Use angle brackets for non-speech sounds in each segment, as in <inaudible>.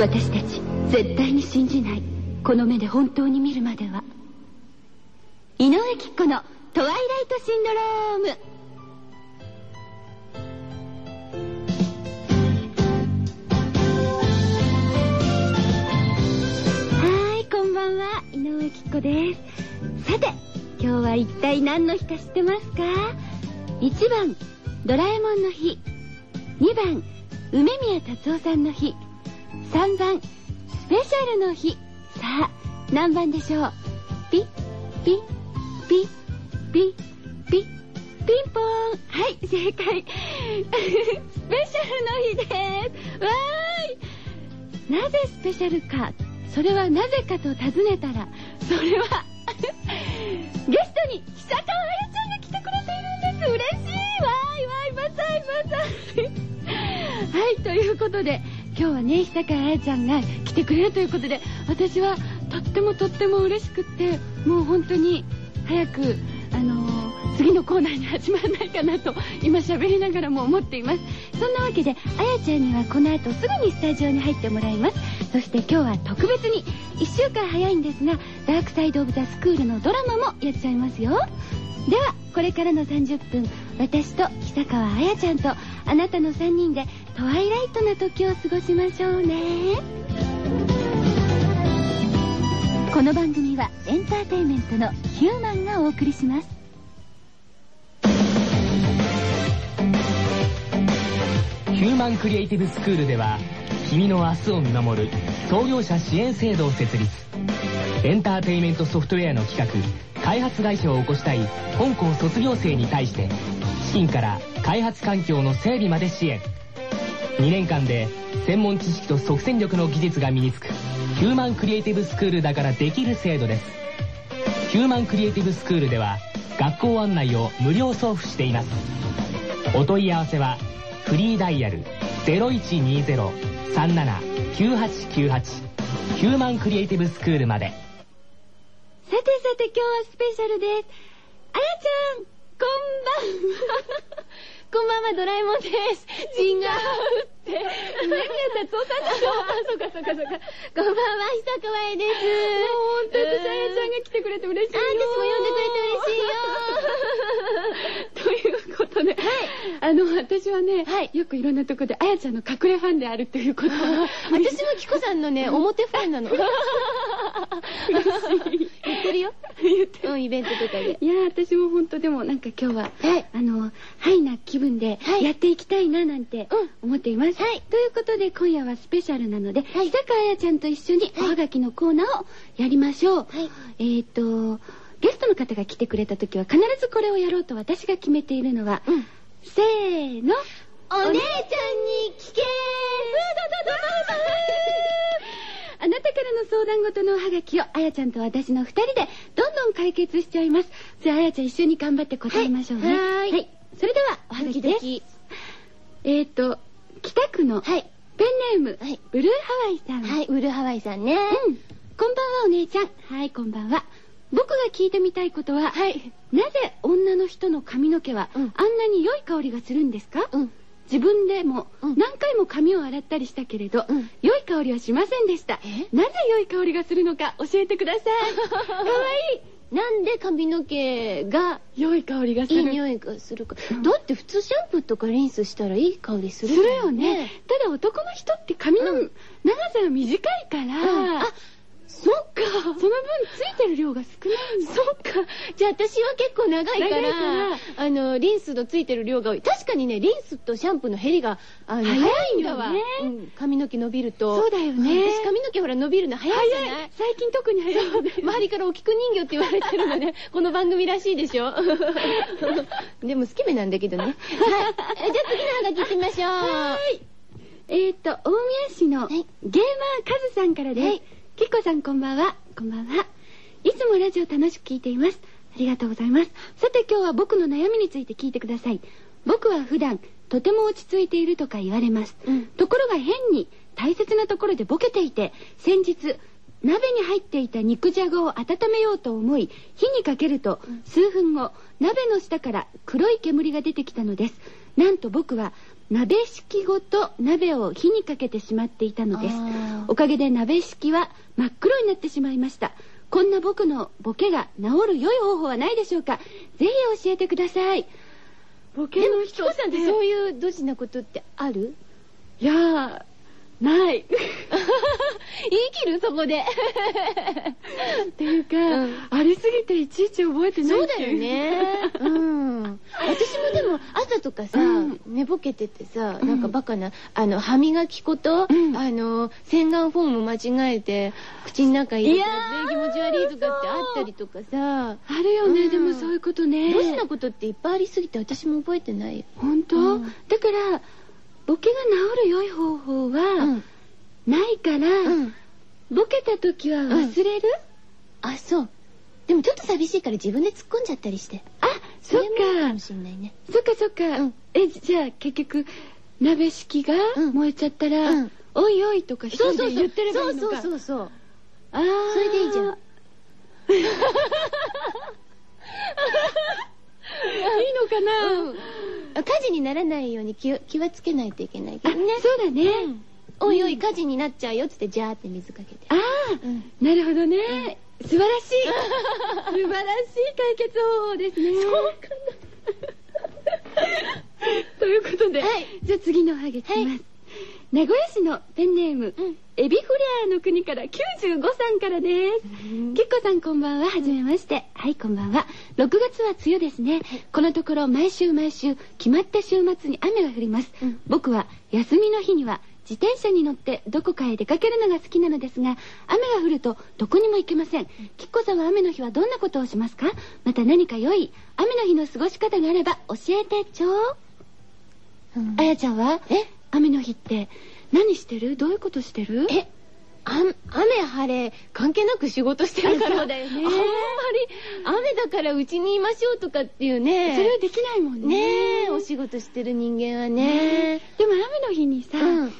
私たち絶対に信じない。この目で本当に見るまでは。井上貴子の「トワイライトシンドローム」はいこんばんは。井上貴子です。さて今日は一体何の日か知ってますか？1番ドラえもんの日。2番梅宮達夫さんの日。3番スペシャルの日。さあ何番でしょう？ピッピッピッピッピッピンポーン。はい正解。<laughs> スペシャルの日です。わーい。なぜスペシャルか。それはなぜかと尋ねたらそれは <laughs> ゲストに久川彩ちゃんが来てくれているんです。嬉しい。わーいわーいバサイバサイ。はいということで今日はね久川彩ちゃんが来てくれるということで私はとってもとっても嬉しくってもう本当に早くあのー、次のコーナーに始まらないかなと今喋りながらも思っています。そんなわけであやちゃんにはこの後すぐにスタジオに入ってもらいます。そして今日は特別に1週間早いんですがダークサイド・オブ・ザ・スクールのドラマもやっちゃいますよ。ではこれからの30分私と久川彩ちゃんとあなたの3人でトワイライトな時を過ごしましょうね。この番組はエンターテインメントのヒューマンがお送りします。ヒューマンクリエイティブスクールでは君の明日を見守る創業者支援制度を設立。エンターテインメントソフトウェアの企画開発会社を起こしたい本校卒業生に対して金から開発環境の整備まで支援。2年間で専門知識と即戦力の技術が身につく。ヒューマンクリエイティブスクールだからできる制度です。ヒューマンクリエイティブスクールでは学校案内を無料送付しています。お問い合わせはフリーダイヤル0120-379898ヒューマンクリエイティブスクールまで。さてさて今日はスペシャルです。あやちゃんばんは。こんばんはドラえもんです。違うって梅宮達夫さんでしょあそうかそうかそうか。こんばんは久川愛です。もう本当に私あやちゃんが来てくれて嬉しいよ。あ私も呼んでくれて嬉しいよ。ということで、はい、あの私はね、はい。よくいろんなとこであやちゃんの隠れファンであるということを。私もキコさんのね、表ファンなの。言ってるよ。言ってうん、イベントとかで。いやー私も本当でもなんか今日は、はい。あのハイな気分ではい。やっていきたいななんて思っています、はい。ということで今夜はスペシャルなので、はい。久川彩ちゃんと一緒におはがきのコーナーをやりましょう、はい。えーっとゲストの方が来てくれた時は必ずこれをやろうと私が決めているのは、うん。せーのお姉ちゃんに聞けあなたからの相談事のおはがきをあやちゃんと私の二人でどんどん解決しちゃいます。じゃああやちゃん一緒に頑張って答えましょうね。はい。はいそれではおはがきですえーと北区のペンはい。ネーム、はい。ブルーハワイさん。はい、ウルハワイさんね。うん。こんばんはお姉ちゃん。はいこんばんは。僕が聞いてみたいことは、はい。なぜ女の人の髪の毛は、うん。あんなに良い香りがするんですか、うん。自分でもうん。何回も髪を洗ったりしたけれど、うん。良い香りはしませんでした。え？なぜ良い香りがするのか教えてください。<laughs> かわいなんで髪の毛がい良い香りがするいい匂いがするか。だって普通シャンプーとかリンスしたらいい香りすするるよね。ただ男の人って髪のうん長さが短いから、うんあ、そっか。その分ついてる量が少ないそっか。じゃあ私は結構長いから、からあの、リンスのついてる量が多い。確かにね、リンスとシャンプーの減りが、あの、早いんだわ。ねうん、髪の毛伸びると。そうだよね私髪の毛ほら伸びるの早いじゃない？最近特に早い <laughs> 周りからお菊人形って言われてるのね。<laughs> この番組らしいでしょ <laughs> でも好き目なんだけどね。はい。えじゃあ次のハガキ行ってみましょう。はいえーと大宮市のはいゲーマーカズさんからです、はいきっこさんこんばんは。こんばんは。いつもラジオ楽しく聞いています。ありがとうございます。さて今日は僕の悩みについて聞いてください。僕は普段とても落ち着いているとか言われます、うん。ところが変に大切なところでボケていて先日鍋に入っていた肉じゃがを温めようと思い火にかけると数分後鍋の下から黒い煙が出てきたのです。なんと僕は鍋敷ごと鍋を火にかけてしまっていたのです。おかげで鍋敷は真っ黒になってしまいました。こんな僕のボケが治る良い方法はないでしょうか。ぜひ教えてください。ボケの人キコさんってそういうドジなことってある？いやーない。<laughs> 言い切る？そこで。っていうか、うん。ありすぎていちいち覚えてないそうだよね。うん。<laughs> 私もでも、朝とかさ、うん。寝ぼけててさ、うん。なんかバカな、あの、歯磨き粉と、うん。あの、洗顔フォーム間違えて、口の中入れて、いやー。気持ち悪いとかってあったりとかさ、あるよね、うん。でもそういうことね。ドジなことっていっぱいありすぎて私も覚えてない。よ。本当、うん。だからボケが治る良い方法は、うん。ないから、うん。ボケた時は忘れる、あ、そう。でもちょっと寂しいから自分で突っ込んじゃったりして。あそっか。そっかそっか、うん。えじゃあ結局鍋敷がうん。燃えちゃったら、うん。おいおいとか一人で言ってればいいのか。そうそうそう。あー。それでいいじゃん。<laughs> いいのかな、うん。火事にならないように気を気はつけないといけないけあどね。そうだね、うん。おいおい火事になっちゃうよっつってジャーって水かけて。ああ、うん。なるほどね、素晴らしい素晴らしい解決方法ですねそうかな <laughs> ということで、はいじゃあ次のおはげきます、はい名古屋市のペンネーム、うんエビフレアの国から95さんからです。きっこさんこんばんは、はじめまして。はい、こんばんは。6月は梅雨ですね。このところ毎週毎週、決まった週末に雨が降ります。うん僕は休みの日には自転車に乗ってどこかへ出かけるのが好きなのですが、雨が降るとどこにも行けません。きっこさんは雨の日はどんなことをしますか？また何か良い雨の日の過ごし方があれば教えてちょう。うん。あやちゃんは？え？雨の日って何してる？どういうことしてる？え？あ雨晴れ関係なく仕事してるから。あそうだよね。あんまり雨だからうちにいましょうとかっていうね。それはできないもんね。ねえお仕事してる人間はね。でも雨の日にさ、うん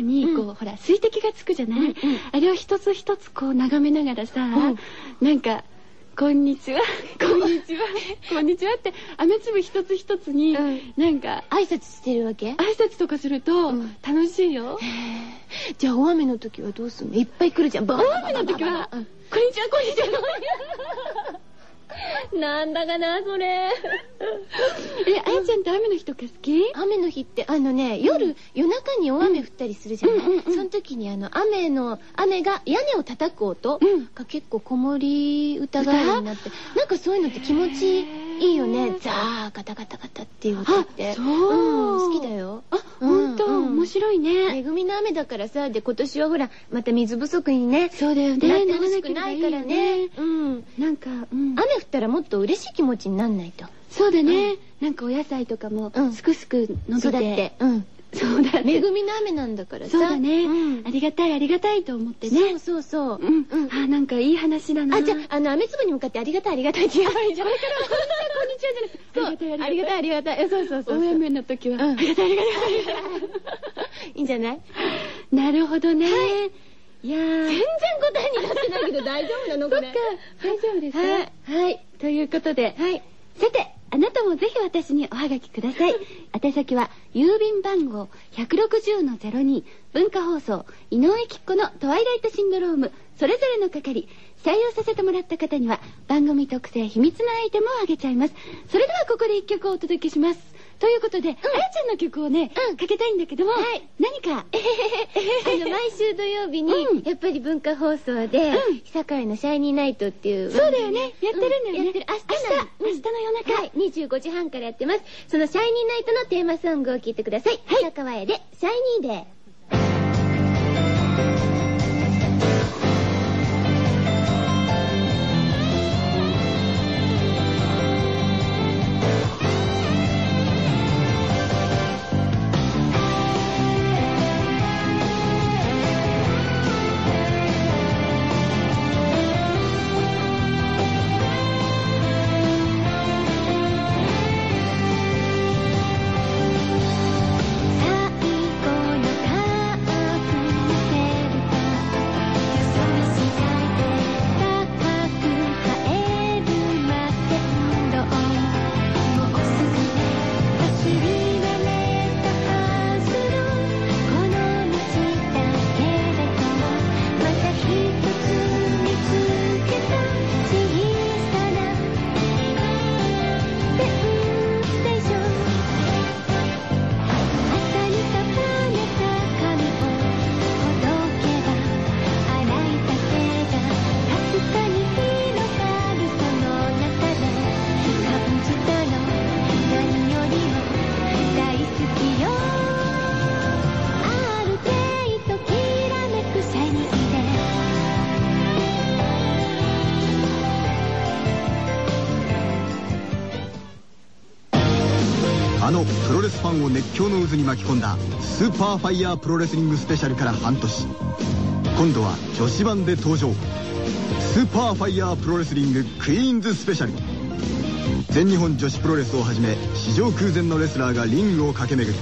にこう、うんほら水滴がつくじゃない、うんうん。あれを一つ一つこう眺めながらさ、ん。なんか「こんにちはこんにちはこんにちは」って雨粒一つ一つに、うん。なんか挨拶してるわけ？挨拶とかするとうん。楽しいよ、じゃあ大雨の時はどうすんの？いっぱい来るじゃん。大雨の時は「うん。こんにちはこんにちは」<laughs> なんだかなそれ。えあやちゃんって雨の日とか好き？雨の日ってあのね夜、夜中に大雨降ったりするじゃない、うんうんうんその時にあの雨の雨が屋根を叩く音うん。が結構子守歌代わりになって。なんかそういうのって気持ちいいよへねーザーガタガタガタっていう音って。あそう。うん、好きだよ。あ、うんほんと、うん。面白いね。恵みの雨だからさで今年はほらまた水不足にねそうだよなねってほしくないからね。うん。なんか、うん、雨降ったらもっと嬉しい気持ちになんないと。そうだね、なんかお野菜とかもうん。すくすく伸びて、育って。うんそうだね。恵みの雨なんだからさ。そうだね、うん。ありがたいありがたいと思ってそうねそうそう。うん、うん。あなんかいい話だな。あ、じゃあ、あの、雨粒に向かってありがたいありがたいって言えばいいじゃん。これからこんにちは、じゃない。そう、ありがたいありがたい。そうそうそう。大雨の時は、うん。ありがたいありがたい。いい。んじゃない？なるほどね、い、やー。全然答えになってないけど大丈夫なの？これ。そっか。大丈夫ですかはい。はい。ということで、はい。さて、あなたもぜひ私におはがきください。<laughs> 宛先は、郵便番号160-02、文化放送、井上きっ子のトワイライトシンドローム、それぞれの係、採用させてもらった方には、番組特製秘密のアイテムをあげちゃいます。それではここで一曲をお届けします。ということで、あやちゃんの曲をね、うんかけたいんだけども、はい何か、<laughs> あの、毎週土曜日にうん、やっぱり文化放送でうん、久会のシャイニーナイトっていう。そうだよねやってるんだよねうやってる。明日明日の夜中はい。25時半からやってます。そのシャイニーナイトのテーマソングを聴いてください。はい。久川へで、シャイニーデー。熱狂の渦に巻き込んだスーパーファイヤープロレスリングスペシャルから半年。今度は女子版で登場。スーパーファイヤープロレスリングクイーンズスペシャル。全日本女子プロレスをはじめ史上空前のレスラーがリングを駆け巡り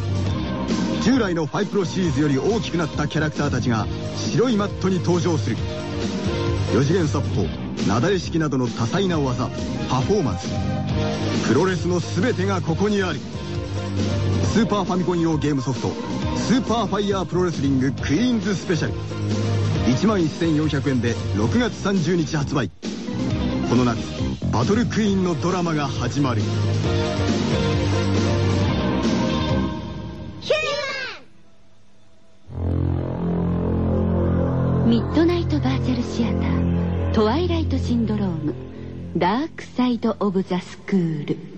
従来のファイプロシリーズより大きくなったキャラクターたちが白いマットに登場する。4次元殺法雪崩式などの多彩な技パフォーマンス。プロレスの全てがここにある。スーパーファミコン用ゲームソフトスーパーファイヤープロレスリングクイーンズスペシャル1万1400円で6月30日発売。この夏バトルクイーンのドラマが始まる。ミッドナイトバーチャルシアタートワイライトシンドロームダークサイド・オブ・ザ・スクール。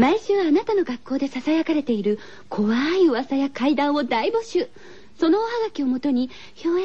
毎週あなたの学校で囁かれている怖い噂や怪談を大募集。そのおはがきをもとにひょえ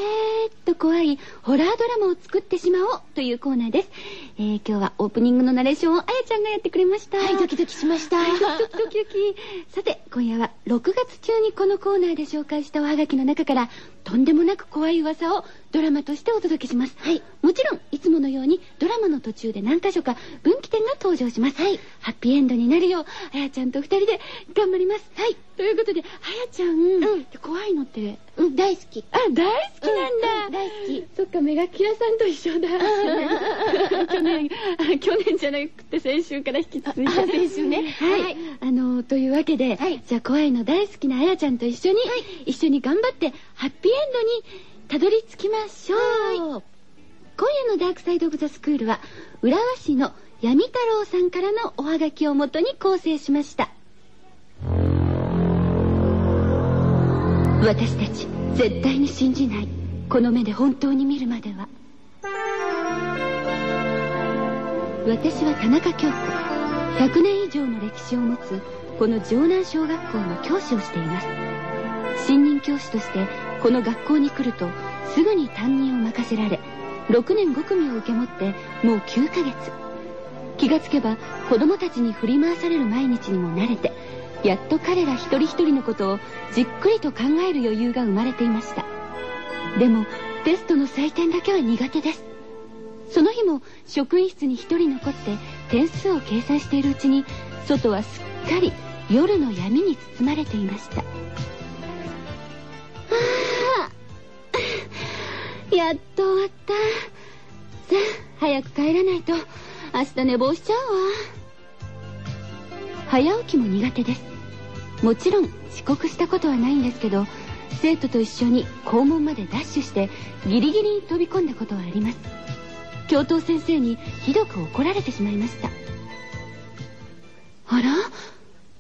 ーっと怖いホラードラマを作ってしまおうというコーナーです、えー、今日はオープニングのナレーションをあやちゃんがやってくれました。はいドキドキしました。ドキドキドキドキ。<laughs> さて今夜は6月中にこのコーナーで紹介したおはがきの中からとんでもなく怖い噂をドラマとしてお届けします。はい。もちろん、いつものようにドラマの途中で何箇所か分岐点が登場します。はい。ハッピーエンドになるよう、あやちゃんと二人で頑張ります。はい。ということで、あやちゃん、うん怖いのって、うん、大好き。あ、大好きなんだ。うん大好き。そっか、メガキラさんと一緒だ。<laughs> 去年、あ去年じゃなくて先週から引き続いて。あ先週ねはい。はいあの、というわけで、はいじゃあ怖いの大好きなあやちゃんと一緒に、一緒に頑張って、ハッピーエンドにたどり着きましょう。今夜のダークサイドオブザスクールは、浦和市の闇太郎さんからのおはがきをもとに構成しました。私たち、絶対に信じない。この目で本当に見るまでは。私は田中京子。100年以上の歴史を持つ、この城南小学校の教師をしています。新任教師として、この学校に来ると、すぐに担任を任せられ、6年5組を受け持って、もう9ヶ月。気がつけば、子供たちに振り回される毎日にも慣れて、やっと彼ら一人一人のことをじっくりと考える余裕が生まれていました。でも、テストの採点だけは苦手です。その日も職員室に一人残って点数を計算しているうちに外はすっかり夜の闇に包まれていました。やっと終わった。さあ、早く帰らないと明日寝坊しちゃうわ。早起きも苦手です。もちろん遅刻したことはないんですけど、生徒と一緒に校門までダッシュしてギリギリに飛び込んだことはあります。教頭先生にひどく怒られてしまいました。あら？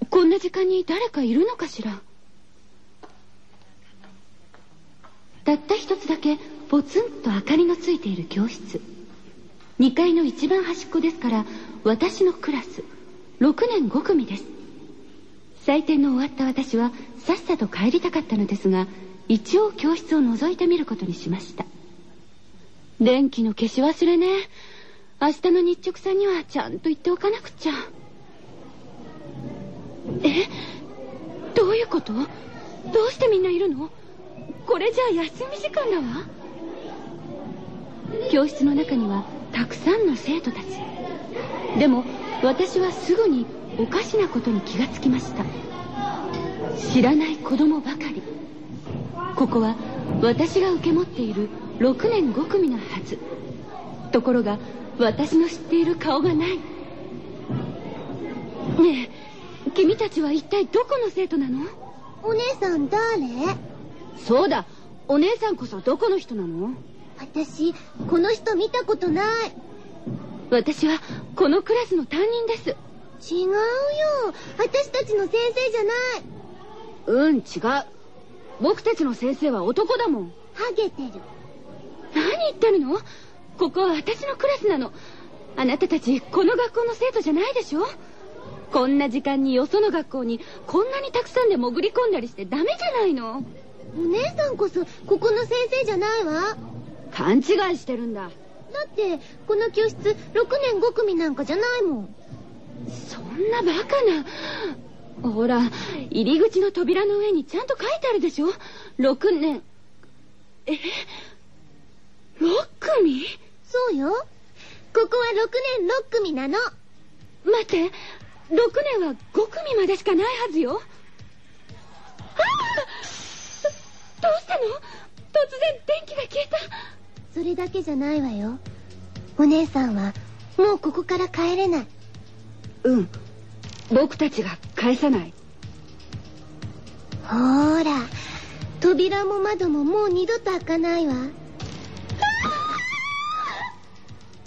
こんな時間に誰かいるのかしら？たった一つだけポツンと明かりのついている教室。2階の一番端っこですから私のクラス6年5組です。採点の終わった私はさっさと帰りたかったのですが一応教室を覗いてみることにしました。電気の消し忘れね。明日の日直さんにはちゃんと言っておかなくちゃ。え？どういうこと？どうしてみんないるの？これじゃあ休み時間だわ。教室の中にはたくさんの生徒たち。でも私はすぐにおかしなことに気がつきました。知らない子供ばかり。ここは私が受け持っている6年5組のはずところが私の知っている顔がないねえ君たちは一体どこの生徒なの？お姉さん誰？そうだお姉さんこそどこの人なの？私、この人見たことない。私はこのクラスの担任です違うよ。私たちの先生じゃない。うん違う僕たちの先生は男だもんハゲてる。何言ってるの？ここは私のクラスなのあなたたちこの学校の生徒じゃないでしょ？こんな時間によその学校にこんなにたくさんで潜り込んだりしてダメじゃないの？お姉さんこそ、ここの先生じゃないわ。勘違いしてるんだ。だって、この教室、6年5組なんかじゃないもん。そんなバカな。ほら入り口の扉の上にちゃんと書いてあるでしょ。6年。え？6組？そうよ。ここは6年6組なの。待って。6年は5組までしかないはずよ。ああどどうしたの？突然電気が消えたそれだけじゃないわよ。お姉さんは、もうここから帰れない。うん僕たちが返さないほーら、扉も窓ももう二度と開かないわ。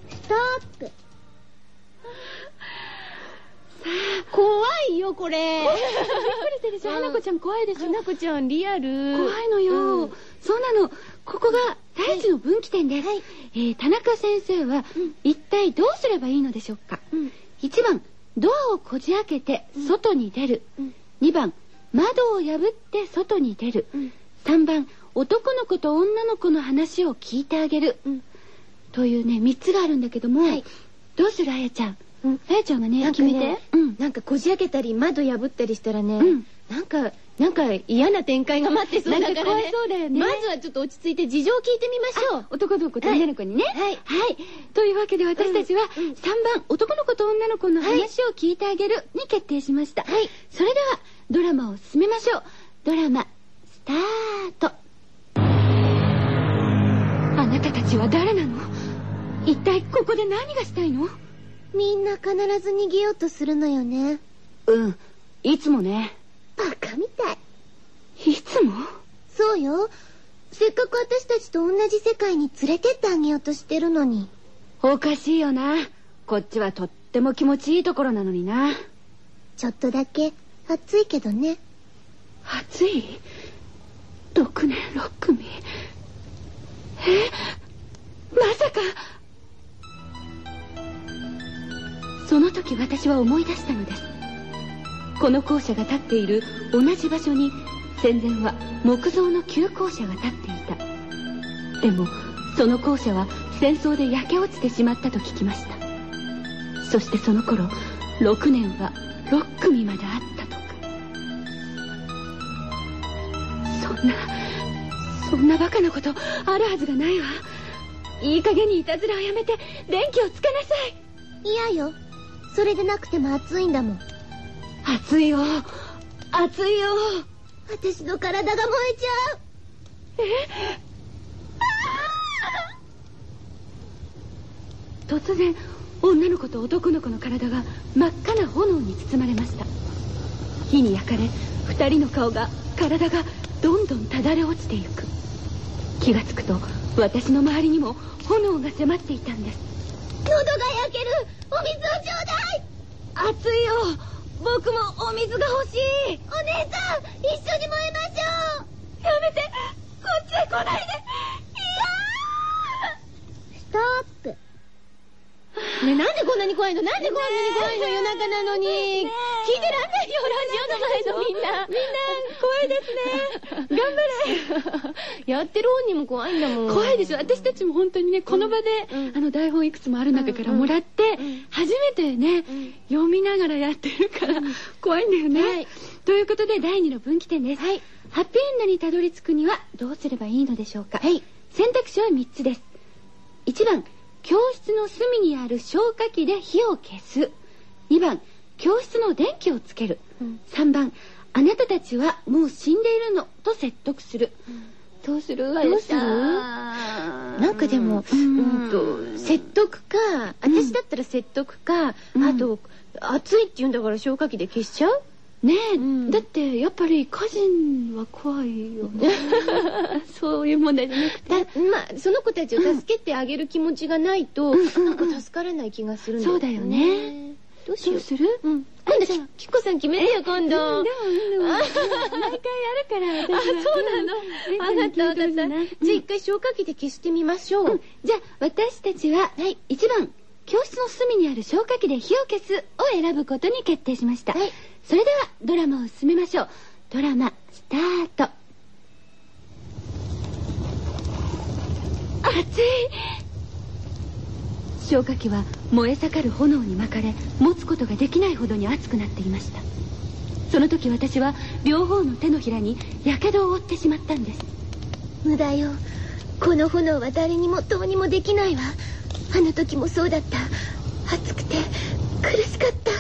ストップ。怖いよ、これ。びっくりしてるでしょ花子ちゃん怖いでしょ花子ちゃんリアル怖いのよ、うんそうなのここが第一の分岐点です、はい。えー田中先生は、うん。一体どうすればいいのでしょうか、うん。1番ドアをこじ開けて外に出る、うん。2番窓を破って外に出る、うん。3番男の子と女の子の話を聞いてあげる、うん。というね3つがあるんだけども、はい。どうするあやちゃん、うん。あやちゃんがねなんか決めねて、うん。なんかこじ開けたり窓破ったりしたらね、うん。なんかなんか嫌な展開が待ってそうだからねなんか怖そうだよねまずはちょっと落ち着いて事情を聞いてみましょう男の子と女の子にね。はいはい。というわけで私たちはうんうん3番男の子と女の子の話を聞いてあげるに決定しました。はいそれではドラマを進めましょう。ドラマ、スタート。あなたたちは誰なの？一体ここで何がしたいの？みんな必ず逃げようとするのよね。うん。いつもね。バカみたい。いつも？そうよ。せっかく私たちと同じ世界に連れてってあげようとしてるのに。おかしいよな。こっちはとっても気持ちいいところなのにな。ちょっとだけ暑いけどね。暑い？6年6組え？まさかその時私は思い出したのですこの校舎が建っている同じ場所に戦前は木造の旧校舎が建っていた。でもその校舎は戦争で焼け落ちてしまったと聞きました。そしてその頃6年は6組まであったとか。そんなそんなバカなことあるはずがないわ。いい加減にいたずらをやめて電気をつけなさい。嫌よ。それでなくても暑いんだもん。暑いよ。暑いよ。私の体が燃えちゃう。突然女の子と男の子の体が真っ赤な炎に包まれました。火に焼かれ二人の顔が体がどんどんただれ落ちていく。気がつくと私の周りにも炎が迫っていたんです。喉が焼ける。お水をちょうだい。暑いよ僕もお水が欲しい。お姉さん一緒に燃えましょう。やめて。こっちへ来ないで。いやストップ。ねなんでこんなに怖いの？なんでこんなに怖いの？夜中なのに、聞いてらんないよラジオの前のみんな。みんな怖いですね。頑張れ。やってる本人も怖いんだもん。怖いでしょ私たちも本当にねこの場で、うん。あの台本いくつもある中からもらって、ん。初めてね、ん。読みながらやってるから、怖いんだよね、はい。ということで第2の分岐点です、はい。ハッピーエンドにたどり着くにはどうすればいいのでしょうか、はい。選択肢は3つです。1番教室の隅にある消火器で火を消す。2番教室の電気をつける、うん。3番あなたたちはもう死んでいるの。と説得する、どうするどうする？ななんかでも、うん。と説得か私だったら説得か、うん。あと暑いって言うんだから消火器で消しちゃう？ねえ、うん。だってやっぱり火事は怖いよね。<laughs> そういう問題じゃなくて。だまあその子たちを助けてあげる気持ちがないと、なんか助からない気がするんだそうだよねどうしよう？どうする？うん。今度、ききこさん決めてよ、今度。でも、毎回やるから、あ、私はそうなの？うんわかったわかった。じゃ一回消火器で消してみましょう。じゃあ、私たちは、はい1番、教室の隅にある消火器で火を消すを選ぶことに決定しました。はいそれでは、ドラマを進めましょう。ドラマ、スタート。熱い消火器は燃え盛る炎に巻かれ持つことができないほどに熱くなっていましたその時私は両方の手のひらに火傷を負ってしまったんです無駄よ。この炎は誰にもどうにもできないわ。あの時もそうだった。暑くて苦しかった。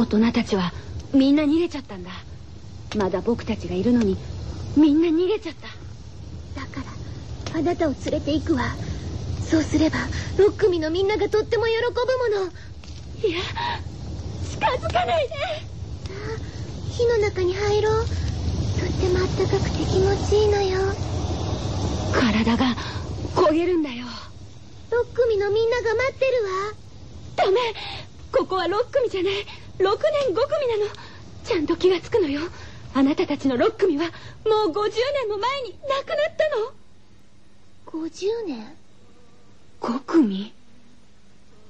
大人たちはみんな逃げちゃったんだまだ僕たちがいるのにみんな逃げちゃっただから、あなたを連れて行くわ。そうすれば、6組のみんながとっても喜ぶもの。いや近づかないであ火の中に入ろう。とってもあったかくて気持ちいいのよ。体が焦げるんだよ6組のみんなが待ってるわ。ダメここは6組じゃない6年5組なのちゃんと気がつくのよあなたたちの6組はもう50年も前に亡くなったの50年？5組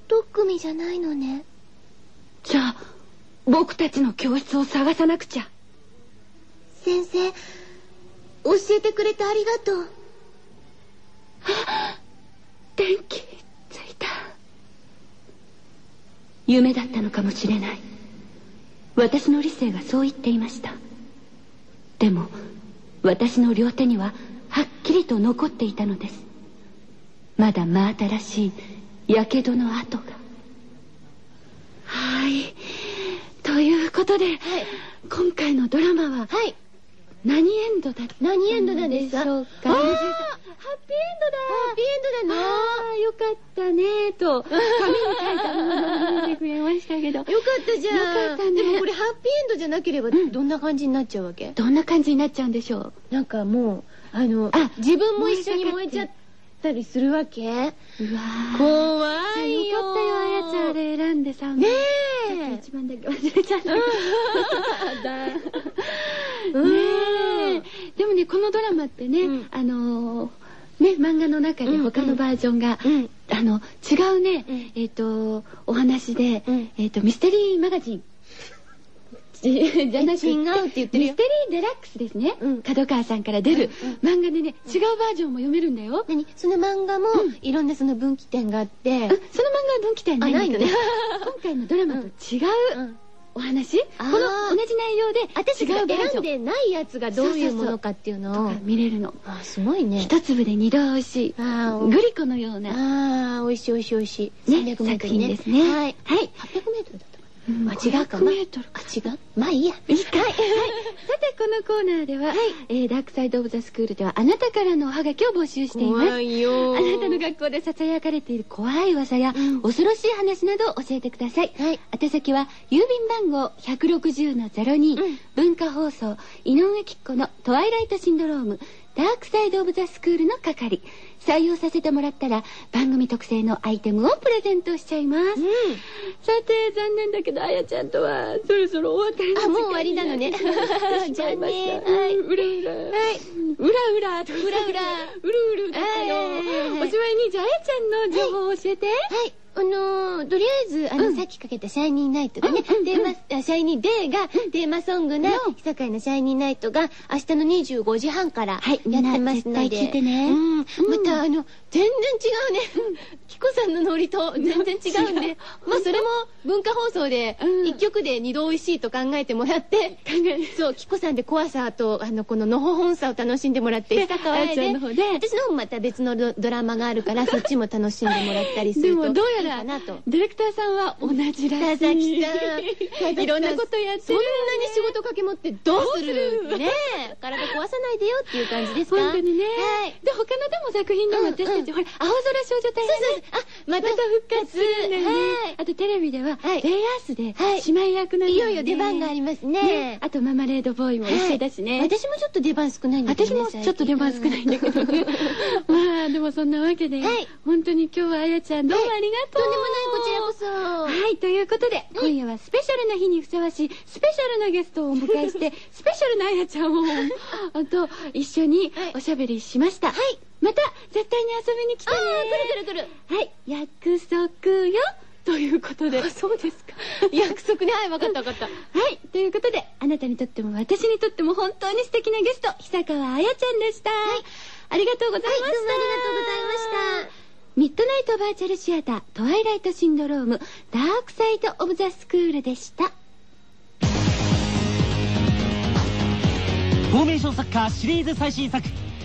?6 組じゃないのね。じゃあ僕たちの教室を探さなくちゃ先生、教えてくれてありがとう。電気ついた夢だったのかもしれない私の理性がそう言っていましたでも私の両手にははっきりと残っていたのですまだ真新しいやけどの跡が。はい。ということで、今回のドラマははい。何エンドだった何エンドなんでしょうかハッピーエンドだ。ハッピーエンドだね。ああ、よかったねと、紙に書いたものを見せてくれましたけど。よかったじゃん。よかったね。でもこれハッピーエンドじゃなければん。どんな感じになっちゃうわけ、どんな感じになっちゃうんでしょう？なんかもう、あの、あ自分も一緒に燃えちゃったりするわけ？うわー怖いよ。ったよ、あやちゃんあれ選んでさ。ねえ。え。一番だけ忘れちゃった。<laughs> <laughs> ねうんえ。でもね、このドラマってね、うんあのーね、漫画の中で他のバージョンが、うんあの、違うね、うんえっ、と、お話で、うんえっ、と、ミステリーマガジン。じじゃなくて違うって言ってミステリーデラックスですね。うん。角川さんから出る、漫画でね、違うバージョンも読めるんだよ。何？その漫画もいろんなその分岐点があって、うん。その漫画は分岐点ないんだね。<laughs> 今回のドラマと違ううん。お話、この同じ内容で私が選んでないやつがどういうものかっていうのを。が見れるの。あすごいね。一粒で二度美味しい。グリコのような、あー美味しい美味しい美味しい。ね、300メート作ル品ですね。はい。はい。800メートルだうん。なあ違うかな？500メートルあ違うまあいいや。いいかい。はい。さて、このコーナーでは、えーダークサイドオブザスクールでは、あなたからのおはがきを募集しています。怖いよ。あなたの学校で囁かれている怖い噂や、うん。恐ろしい話などを教えてください。はい。宛先は、郵便番号160-02、うん。文化放送、井上貴子のトワイライトシンドローム、ダークサイドオブザスクールの係。採用させてもらったら、番組特製のアイテムをプレゼントしちゃいます。さて、残念だけど、あやちゃんとは、そろそろお別れの時間あもう終わりなのねになってしまいました。残念 <laughs> はいうんうらうら。はいうらうら。うらうらうるうるだったよ。はいおしまいに、じゃあ、あやちゃんの情報を教えて。はい。あのーとりあえず、あの、うん。さっきかけたシャイニーナイトがね、テーマ、あシャイニーデーが、テーマソングな、う。んひさかいのシャイニーナイトが、明日の25時半から、はいやってますので。みんな絶対聞いてね。うん。まうんた、あの、全然違うね。キコさんのノリと全然違うん違で、まあ、それも文化放送で、うん。一曲で二度美味しいと考えてもらって、そう、キコさんで怖さと、あの、こののほほんさを楽しんでもらって、久川あやちゃんの方で私の方もまた別のドドラマがあるから、そっちも楽しんでもらったりすると。でも、どうやいいからなと。ディレクターさんは同じらしい。田崎さんいろんなことやってる。そんなに仕事掛け持ってどうする？ねえ。体壊さないでよっていう感じですか？本当にね。はい。で、他のでも作品でも私たち、うんう。んほら、青空少女隊がね。あまたまた復活。はい。あとテレビでは、はい。レイアースではい。姉妹役なんだよね。いよいよ出番がありますね。あとママレードボーイも一緒だしね。はい私もちょっと出番少ないんだけどね私もちょっと出番少ないんだけどね。<laughs> まあ、まあでもそんなわけで、はい。本当に今日はあやちゃんどうもありがとう。とんでもないこちらこそ。はい、ということで、今夜はスペシャルな日にふさわしいスペシャルなゲストをお迎えして、スペシャルなあやちゃんを、<laughs> あと一緒にはい。おしゃべりしました。はい。また絶対に遊びに来てね。あー来る来る来るはい、約束よ。ということで。そうですか <laughs> 約束ねはい分かった分かったはい。ということで、あなたにとっても私にとっても本当に素敵なゲスト、久川彩ちゃんでした。ありがとうございました。はいどうもありがとうございましたミッドナイトバーチャルシアター、トワイライトシンドローム、ダークサイドオブザスクールでした。フォーメーションサッカーシリーズ最新作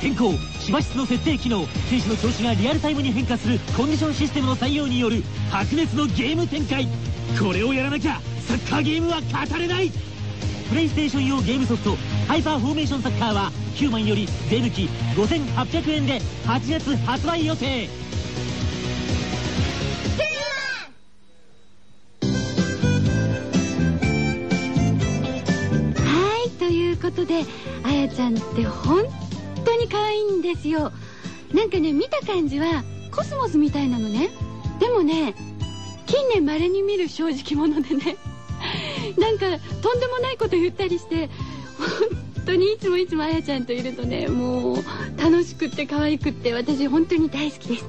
天候芝室の設定機能。選手の調子がリアルタイムに変化するコンディションシステムの採用による白熱のゲーム展開。これをやらなきゃサッカーゲームは語れない。プレイステーション用ゲームソフトハイパーフォーメーションサッカーは9万より税抜き5800円で8月発売予定。はい、ということで、あやちゃんって本当に可愛いんですよ。なんかね、見た感じはコスモスみたいなのね。でもね、近年稀に見る正直者でね、<laughs> なんかとんでもないこと言ったりして、本当にいつもいつもあやちゃんといるとね、もう楽しくって可愛くって私本当に大好きです。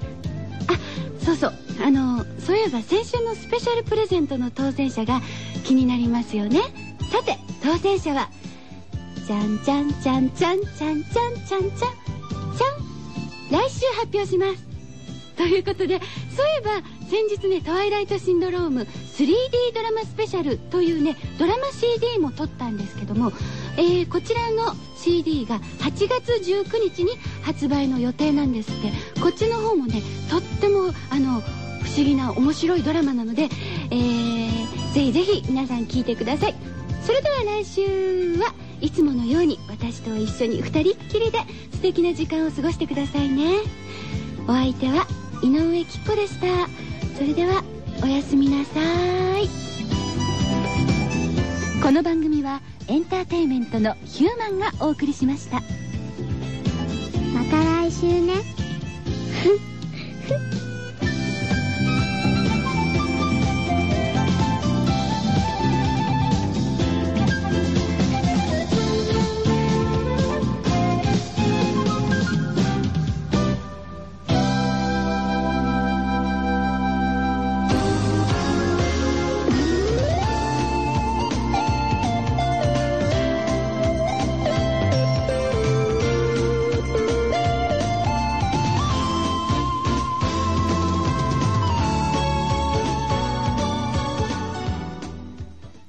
あ、そうそう。あの、そういえば先週のスペシャルプレゼントの当選者が気になりますよね。さて、当選者は、じゃんじゃんじゃんじゃんじゃんじゃんじゃんじゃん来週発表しますということでそういえば先日ね「トワイライトシンドローム 3D ドラマスペシャル」というねドラマ CD も撮ったんですけども、えーこちらの CD が8月19日に発売の予定なんですってこっちの方もねとってもあの不思議な面白いドラマなので、えー、ぜひぜひ皆さん聞いてくださいそれでは来週はいつものように私と一緒に二人っきりで素敵な時間を過ごしてくださいね。お相手は井上きっ子でした。それではおやすみなさい。この番組はエンターテインメントのヒューマンがお送りしました。また来週ね。ふっふっ